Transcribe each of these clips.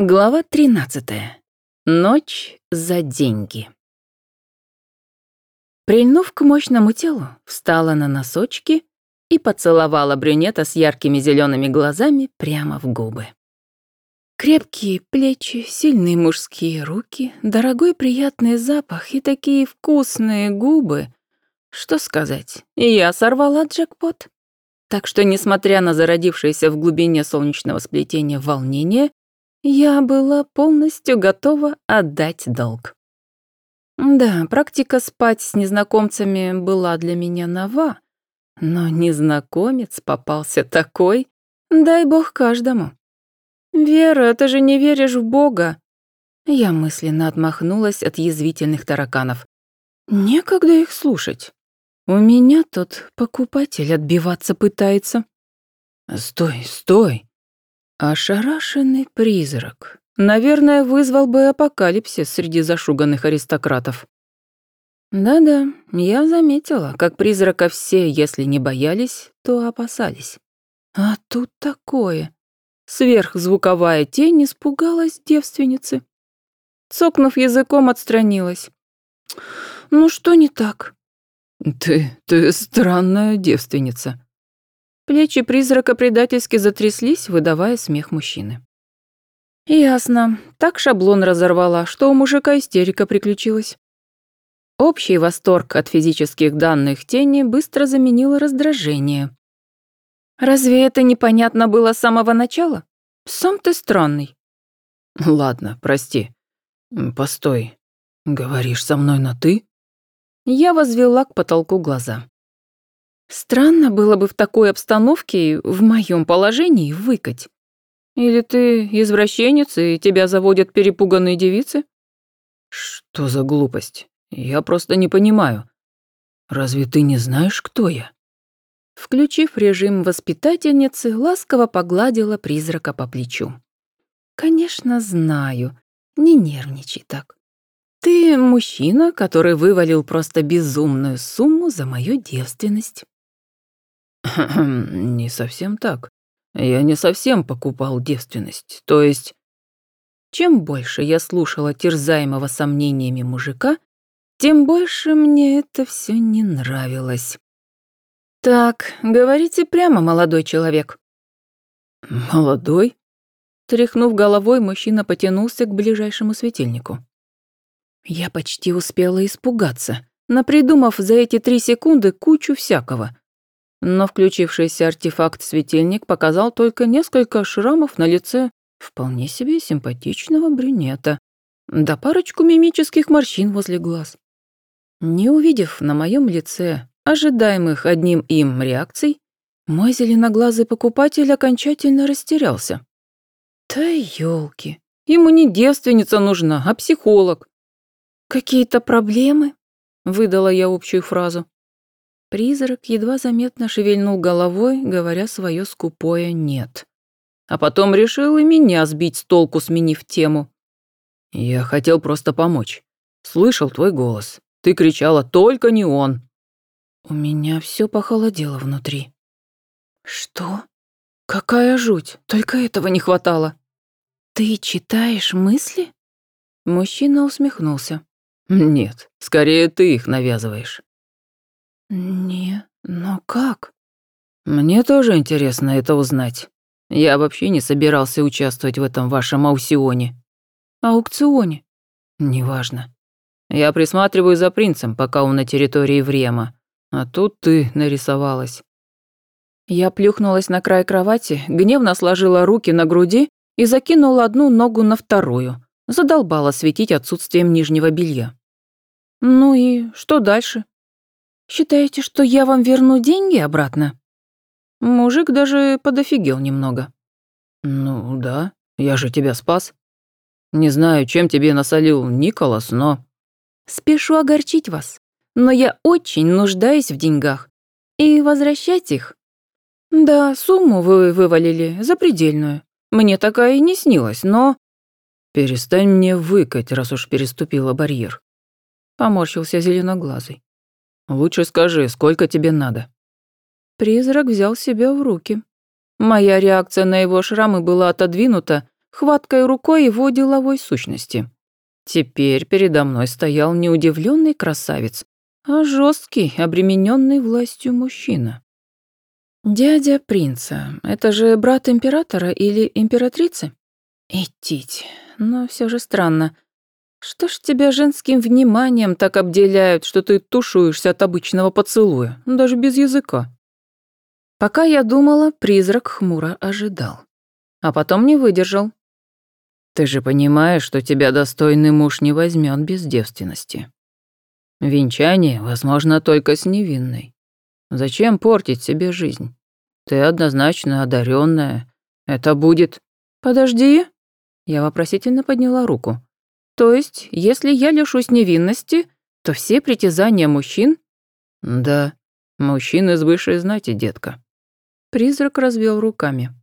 Глава 13. Ночь за деньги. Прильнув к мощному телу, встала на носочки и поцеловала брюнета с яркими зелеными глазами прямо в губы. Крепкие плечи, сильные мужские руки, дорогой приятный запах и такие вкусные губы. Что сказать, я сорвала джекпот. Так что, несмотря на зародившееся в глубине солнечного сплетения волнение, я была полностью готова отдать долг. Да, практика спать с незнакомцами была для меня нова, но незнакомец попался такой, дай бог каждому. «Вера, ты же не веришь в Бога!» Я мысленно отмахнулась от язвительных тараканов. «Некогда их слушать. У меня тут покупатель отбиваться пытается». «Стой, стой!» Ошарашенный призрак. Наверное, вызвал бы апокалипсис среди зашуганных аристократов. Да-да, я заметила, как призрака все, если не боялись, то опасались. А тут такое. Сверхзвуковая тень испугалась девственницы. Цокнув языком, отстранилась. «Ну что не так?» «Ты... ты странная девственница», Плечи призрака предательски затряслись, выдавая смех мужчины. Ясно. Так шаблон разорвала, что у мужика истерика приключилась. Общий восторг от физических данных тени быстро заменил раздражение. Разве это непонятно было с самого начала? Сам ты странный. Ладно, прости. Постой. Говоришь со мной на «ты»? Я возвела к потолку глаза. Странно было бы в такой обстановке в моем положении выкать. Или ты извращенец, и тебя заводят перепуганные девицы? Что за глупость? Я просто не понимаю. Разве ты не знаешь, кто я? Включив режим воспитательницы, ласково погладила призрака по плечу. Конечно, знаю. Не нервничай так. Ты мужчина, который вывалил просто безумную сумму за мою девственность. «Не совсем так. Я не совсем покупал девственность. То есть...» Чем больше я слушала терзаемого сомнениями мужика, тем больше мне это все не нравилось. «Так, говорите прямо, молодой человек». «Молодой?» Тряхнув головой, мужчина потянулся к ближайшему светильнику. Я почти успела испугаться, напридумав за эти три секунды кучу всякого, но включившийся артефакт-светильник показал только несколько шрамов на лице вполне себе симпатичного брюнета, да парочку мимических морщин возле глаз. Не увидев на моем лице ожидаемых одним им реакций, мой зеленоглазый покупатель окончательно растерялся. Да ёлки, ему не девственница нужна, а психолог. «Какие-то проблемы?» — выдала я общую фразу. Призрак едва заметно шевельнул головой, говоря свое скупое «нет». А потом решил и меня сбить с толку, сменив тему. «Я хотел просто помочь. Слышал твой голос. Ты кричала «Только не он!» У меня все похолодело внутри. «Что? Какая жуть! Только этого не хватало!» «Ты читаешь мысли?» Мужчина усмехнулся. «Нет, скорее ты их навязываешь». «Не, но как?» «Мне тоже интересно это узнать. Я вообще не собирался участвовать в этом вашем аукционе». «Аукционе?» «Неважно. Я присматриваю за принцем, пока он на территории Врема. А тут ты нарисовалась». Я плюхнулась на край кровати, гневно сложила руки на груди и закинула одну ногу на вторую. Задолбала светить отсутствием нижнего белья. «Ну и что дальше?» Считаете, что я вам верну деньги обратно?» Мужик даже подофигел немного. «Ну да, я же тебя спас. Не знаю, чем тебе насолил Николас, но...» «Спешу огорчить вас, но я очень нуждаюсь в деньгах. И возвращать их...» «Да, сумму вы вывалили, запредельную. Мне такая и не снилась, но...» «Перестань мне выкать, раз уж переступила барьер», — поморщился зеленоглазый. Лучше скажи, сколько тебе надо?» Призрак взял себя в руки. Моя реакция на его шрамы была отодвинута, хваткой рукой его деловой сущности. Теперь передо мной стоял не удивленный красавец, а жесткий, обремененный властью мужчина. «Дядя принца, это же брат императора или императрицы?» «Идтить, но все же странно. Что ж тебя женским вниманием так обделяют, что ты тушуешься от обычного поцелуя, даже без языка?» Пока я думала, призрак хмуро ожидал. А потом не выдержал. «Ты же понимаешь, что тебя достойный муж не возьмет без девственности. Венчание возможно только с невинной. Зачем портить себе жизнь? Ты однозначно одаренная. Это будет... Подожди. Я вопросительно подняла руку. То есть, если я лишусь невинности, то все притязания мужчин? Да, мужчины из высшей знати, детка. Призрак развел руками.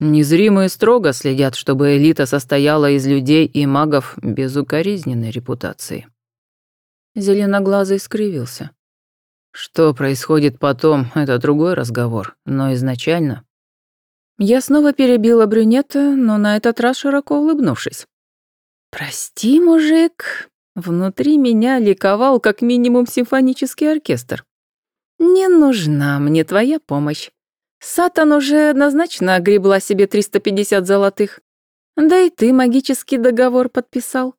Незримые строго следят, чтобы элита состояла из людей и магов безукоризненной репутации. Зеленоглазый скривился. Что происходит потом, это другой разговор, но изначально... Я снова перебила брюнета, но на этот раз широко улыбнувшись. «Прости, мужик», внутри меня ликовал как минимум симфонический оркестр. «Не нужна мне твоя помощь. Сатан уже однозначно огребла себе 350 золотых. Да и ты магический договор подписал.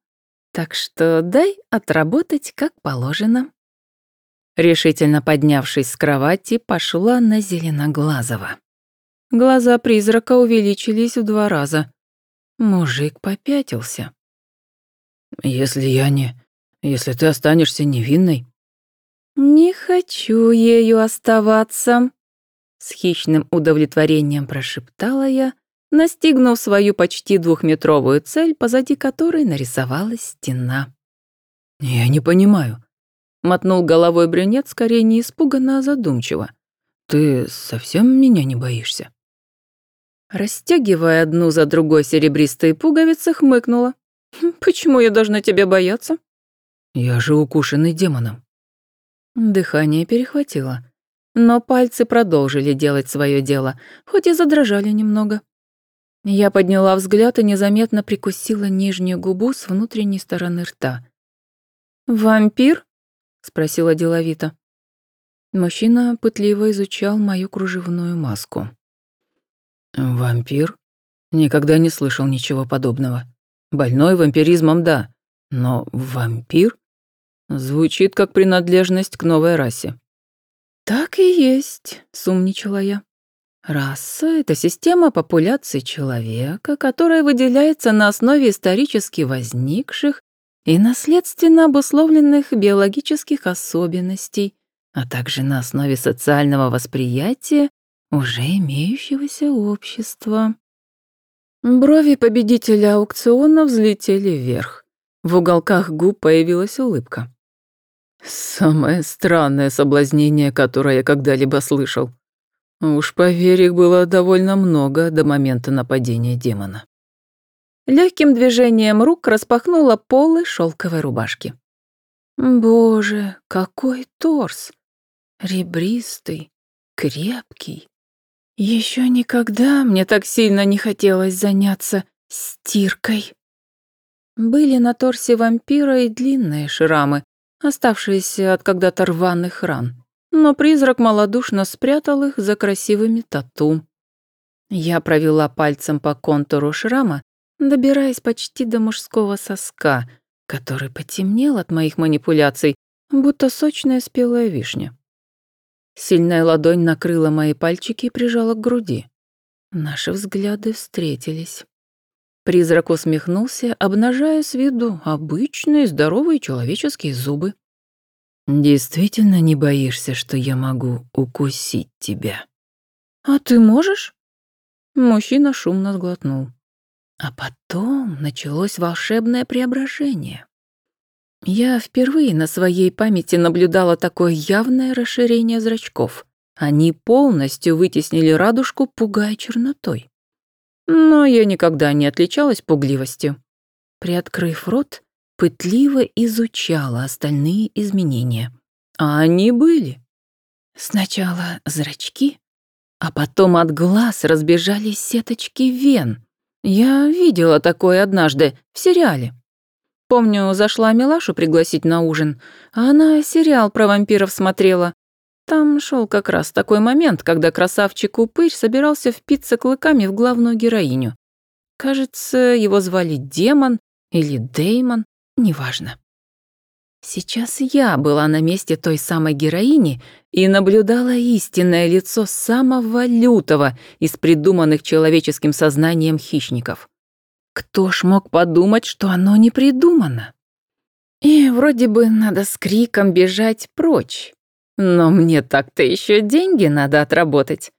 Так что дай отработать как положено». Решительно поднявшись с кровати, пошла на Зеленоглазого. Глаза призрака увеличились в два раза. Мужик попятился. «Если я не... Если ты останешься невинной...» «Не хочу ею оставаться», — с хищным удовлетворением прошептала я, настигнув свою почти двухметровую цель, позади которой нарисовалась стена. «Я не понимаю, Мотнул головой брюнет скорее не испуганно, а задумчиво. «Ты совсем меня не боишься?» Растягивая одну за другой серебристые пуговицы, хмыкнула. «Хм, «Почему я должна тебя бояться?» «Я же укушенный демоном». Дыхание перехватило. Но пальцы продолжили делать свое дело, хоть и задрожали немного. Я подняла взгляд и незаметно прикусила нижнюю губу с внутренней стороны рта. «Вампир?» спросила деловито. Мужчина пытливо изучал мою кружевную маску. «Вампир? Никогда не слышал ничего подобного. Больной вампиризмом, да, но вампир? Звучит как принадлежность к новой расе». «Так и есть», — сумничала я. Раса — это система популяции человека, которая выделяется на основе исторически возникших и наследственно обусловленных биологических особенностей, а также на основе социального восприятия уже имеющегося общества. Брови победителя аукциона взлетели вверх. В уголках губ появилась улыбка. «Самое странное соблазнение, которое я когда-либо слышал. Уж поверь, их было довольно много до момента нападения демона». Легким движением рук распахнула полы шелковой рубашки. Боже, какой торс! Ребристый, крепкий. Еще никогда мне так сильно не хотелось заняться стиркой. Были на торсе вампира и длинные шрамы, оставшиеся от когда-то рваных ран, но призрак малодушно спрятал их за красивыми тату. Я провела пальцем по контуру шрама добираясь почти до мужского соска, который потемнел от моих манипуляций, будто сочная спелая вишня. Сильная ладонь накрыла мои пальчики и прижала к груди. Наши взгляды встретились. Призрак усмехнулся, обнажая с виду обычные здоровые человеческие зубы. «Действительно не боишься, что я могу укусить тебя?» «А ты можешь?» Мужчина шумно сглотнул. А потом началось волшебное преображение. Я впервые на своей памяти наблюдала такое явное расширение зрачков. Они полностью вытеснили радужку, пугая чернотой. Но я никогда не отличалась пугливостью. Приоткрыв рот, пытливо изучала остальные изменения. А они были. Сначала зрачки, а потом от глаз разбежались сеточки вен — Я видела такое однажды в сериале. Помню, зашла Милашу пригласить на ужин, а она сериал про вампиров смотрела. Там шел как раз такой момент, когда красавчик-упырь собирался впиться клыками в главную героиню. Кажется, его звали Демон или Деймон, неважно. Сейчас я была на месте той самой героини и наблюдала истинное лицо самого лютого из придуманных человеческим сознанием хищников. Кто ж мог подумать, что оно не придумано? И вроде бы надо с криком бежать прочь. Но мне так-то еще деньги надо отработать.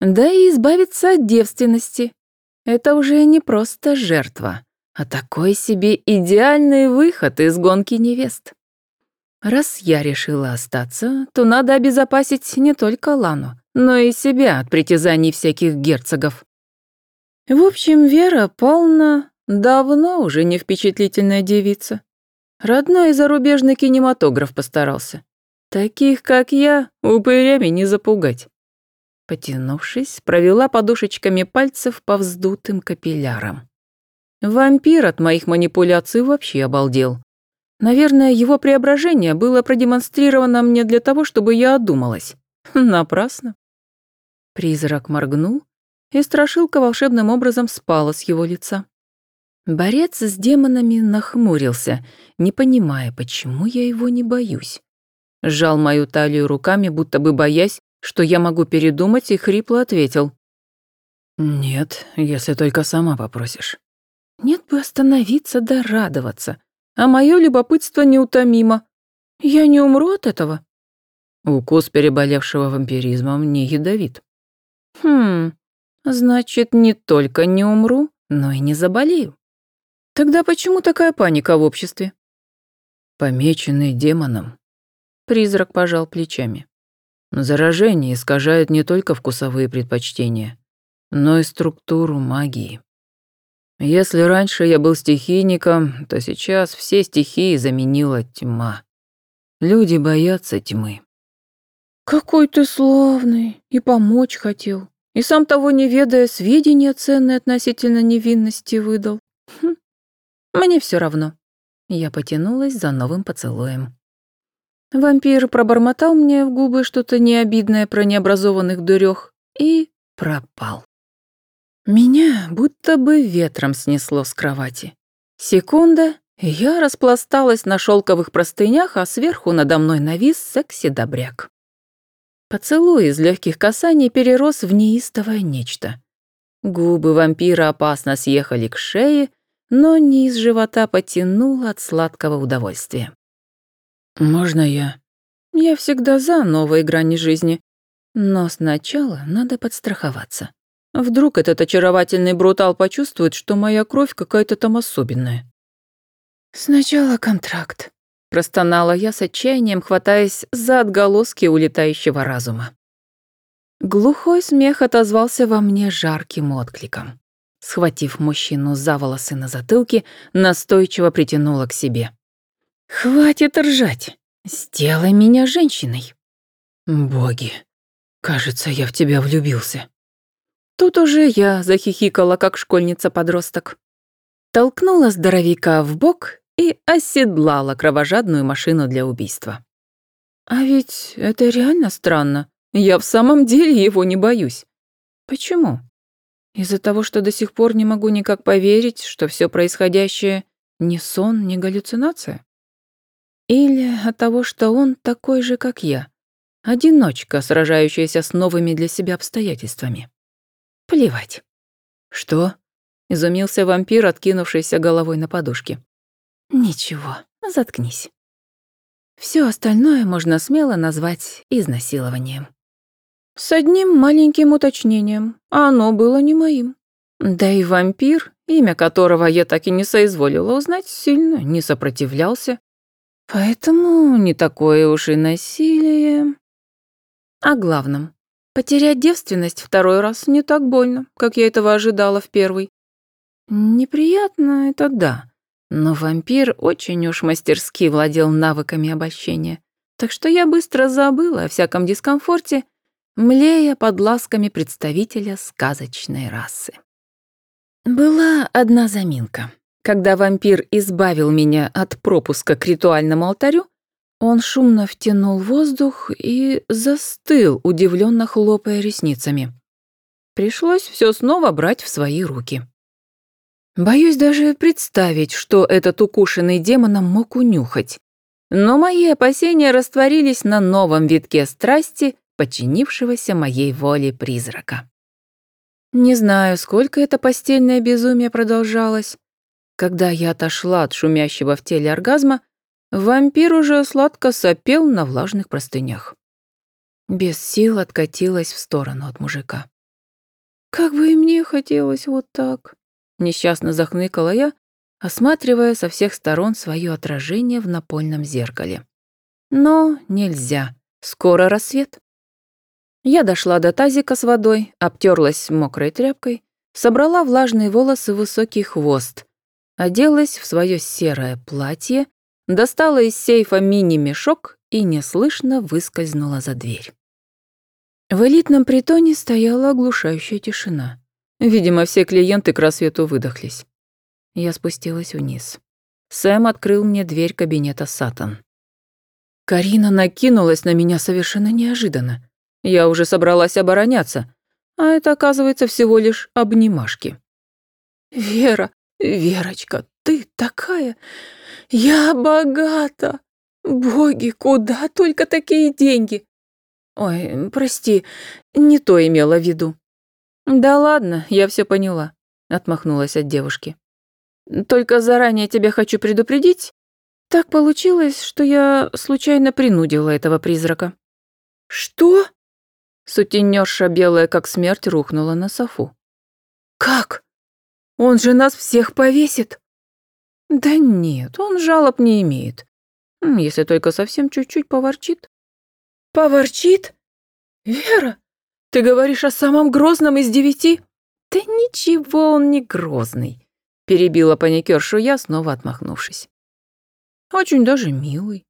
Да и избавиться от девственности. Это уже не просто жертва, а такой себе идеальный выход из гонки невест. Раз я решила остаться, то надо обезопасить не только Лану, но и себя от притязаний всяких герцогов. В общем, Вера Павловна давно уже не впечатлительная девица. Родной зарубежный кинематограф постарался. Таких, как я, упырями не запугать. Потянувшись, провела подушечками пальцев по вздутым капиллярам. Вампир от моих манипуляций вообще обалдел. Наверное, его преображение было продемонстрировано мне для того, чтобы я одумалась. Напрасно. Призрак моргнул, и страшилка волшебным образом спала с его лица. Борец с демонами нахмурился, не понимая, почему я его не боюсь. Сжал мою талию руками, будто бы боясь, что я могу передумать, и хрипло ответил. «Нет, если только сама попросишь». Нет бы остановиться да радоваться а мое любопытство неутомимо. Я не умру от этого. Укус переболевшего вампиризмом не ядовит. Хм, значит, не только не умру, но и не заболею. Тогда почему такая паника в обществе? Помеченный демоном. Призрак пожал плечами. Заражение искажает не только вкусовые предпочтения, но и структуру магии. Если раньше я был стихийником, то сейчас все стихии заменила тьма. Люди боятся тьмы. Какой ты славный, и помочь хотел. И сам того не ведая, сведения ценные относительно невинности выдал. Хм. Мне все равно. Я потянулась за новым поцелуем. Вампир пробормотал мне в губы что-то необидное про необразованных дурёх и пропал. Меня будто бы ветром снесло с кровати. Секунда, я распласталась на шелковых простынях, а сверху надо мной навис секси-добряк. Поцелуй из легких касаний перерос в неистовое нечто. Губы вампира опасно съехали к шее, но низ живота потянул от сладкого удовольствия. «Можно я?» «Я всегда за новые грани жизни, но сначала надо подстраховаться». Вдруг этот очаровательный брутал почувствует, что моя кровь какая-то там особенная. «Сначала контракт», — простонала я с отчаянием, хватаясь за отголоски улетающего разума. Глухой смех отозвался во мне жарким откликом. Схватив мужчину за волосы на затылке, настойчиво притянула к себе. «Хватит ржать! Сделай меня женщиной!» «Боги, кажется, я в тебя влюбился», Тут уже я захихикала, как школьница-подросток. Толкнула здоровяка в бок и оседлала кровожадную машину для убийства. А ведь это реально странно. Я в самом деле его не боюсь. Почему? Из-за того, что до сих пор не могу никак поверить, что все происходящее не сон, не галлюцинация? Или от того, что он такой же, как я, одиночка, сражающаяся с новыми для себя обстоятельствами? Плевать. Что? Изумился вампир, откинувшийся головой на подушке. Ничего, заткнись. Все остальное можно смело назвать изнасилованием. С одним маленьким уточнением. Оно было не моим. Да и вампир, имя которого я так и не соизволила узнать, сильно не сопротивлялся. Поэтому не такое уж и насилие. О главном. Потерять девственность второй раз не так больно, как я этого ожидала в первый. Неприятно, это да, но вампир очень уж мастерски владел навыками обольщения, так что я быстро забыла о всяком дискомфорте, млея под ласками представителя сказочной расы. Была одна заминка. Когда вампир избавил меня от пропуска к ритуальному алтарю, он шумно втянул воздух и застыл, удивленно хлопая ресницами. Пришлось все снова брать в свои руки. Боюсь даже представить, что этот укушенный демоном мог унюхать. Но мои опасения растворились на новом витке страсти, подчинившегося моей воле призрака. Не знаю, сколько это постельное безумие продолжалось. Когда я отошла от шумящего в теле оргазма, вампир уже сладко сопел на влажных простынях. Без сил откатилась в сторону от мужика. «Как бы и мне хотелось вот так», — несчастно захныкала я, осматривая со всех сторон свое отражение в напольном зеркале. Но нельзя, скоро рассвет. Я дошла до тазика с водой, обтерлась мокрой тряпкой, собрала влажные волосы в высокий хвост, оделась в свое серое платье, достала из сейфа мини-мешок и неслышно выскользнула за дверь. В элитном притоне стояла оглушающая тишина. Видимо, все клиенты к рассвету выдохлись. Я спустилась вниз. Сэм открыл мне дверь кабинета Сатан. Карина накинулась на меня совершенно неожиданно. Я уже собралась обороняться, а это, оказывается, всего лишь обнимашки. «Вера, Верочка, ты такая... Я богата! Боги, куда только такие деньги? Ой, прости, не то имела в виду». «Да ладно, я все поняла», — отмахнулась от девушки. «Только заранее тебя хочу предупредить. Так получилось, что я случайно принудила этого призрака». «Что?» Сутенерша, белая как смерть, рухнула на софу. «Как? Он же нас всех повесит!» «Да нет, он жалоб не имеет. Если только совсем чуть-чуть поворчит». «Поворчит? Вера, ты говоришь о самом грозном из девяти?» «Да ничего он не грозный», — перебила паникершу я, снова отмахнувшись. «Очень даже милый.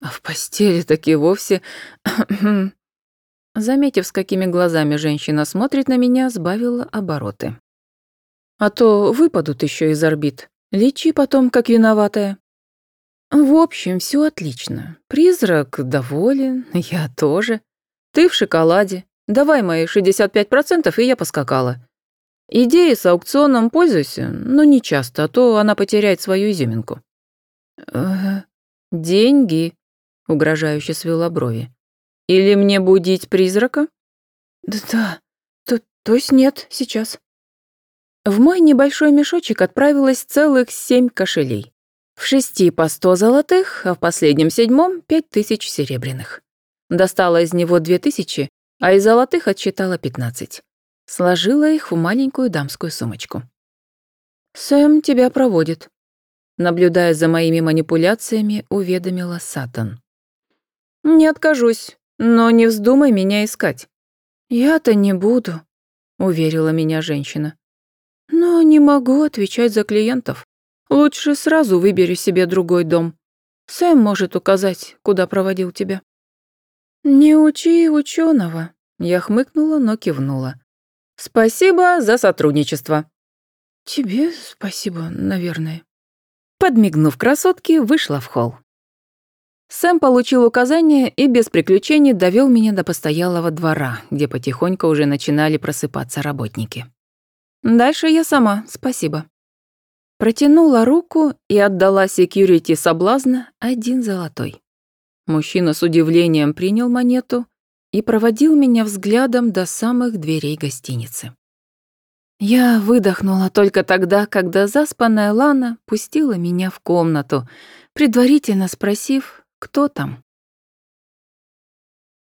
А в постели таки вовсе Заметив, с какими глазами женщина смотрит на меня, сбавила обороты. «А то выпадут еще из орбит. Лечи потом, как виноватая». «В общем, все отлично. Призрак доволен, я тоже. Ты в шоколаде. Давай мои 65%, и я поскакала. Идеи с аукционом пользуйся, но не часто, а то она потеряет свою изюминку». «Э, «Деньги», — угрожающе свела брови. Или мне будить призрака? Да, то, то есть нет, сейчас. В мой небольшой мешочек отправилось целых семь кошелей. В шести по сто золотых, а в последнем седьмом пять тысяч серебряных. Достала из него две тысячи, а из золотых отсчитала пятнадцать. Сложила их в маленькую дамскую сумочку. «Сэм тебя проводит», — наблюдая за моими манипуляциями, уведомила Сатан. «Не откажусь. Но не вздумай меня искать». «Я-то не буду», — уверила меня женщина. «Но не могу отвечать за клиентов. Лучше сразу выбери себе другой дом. Сэм может указать, куда проводил тебя». «Не учи ученого», — я хмыкнула, но кивнула. «Спасибо за сотрудничество». «Тебе спасибо, наверное». Подмигнув красотке, вышла в холл. Сэм получил указание и без приключений довел меня до постоялого двора, где потихоньку уже начинали просыпаться работники. Дальше я сама, спасибо. Протянула руку и отдала секьюрити соблазна один золотой. Мужчина с удивлением принял монету и проводил меня взглядом до самых дверей гостиницы. Я выдохнула только тогда, когда заспанная Лана пустила меня в комнату, предварительно спросив, кто там?